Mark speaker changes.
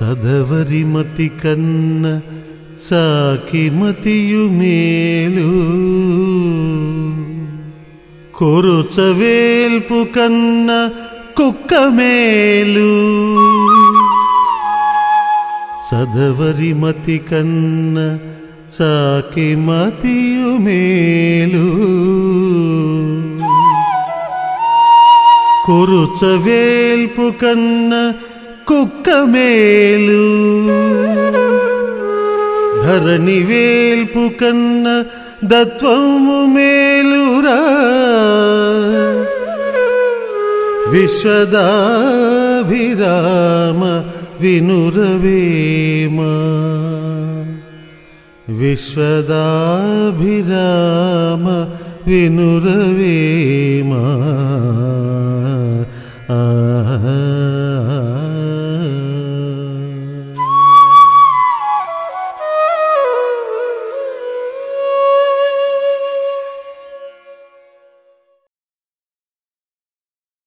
Speaker 1: సదవరిమతి కన్న చాకిమతియు మేలు. కొరుచవేల్పు కన్న కుక్క మేలు. సదవరిమతి కన్న చాకిమతియు మేలు. కొరుచవేల్పు కన్న కుక్క మేలు ధరణి వేల్పు కన్న దత్వము మేలురా విశ్వదాభిరామ వినురవేమ విశ్వదాభిరామ వినురవేమ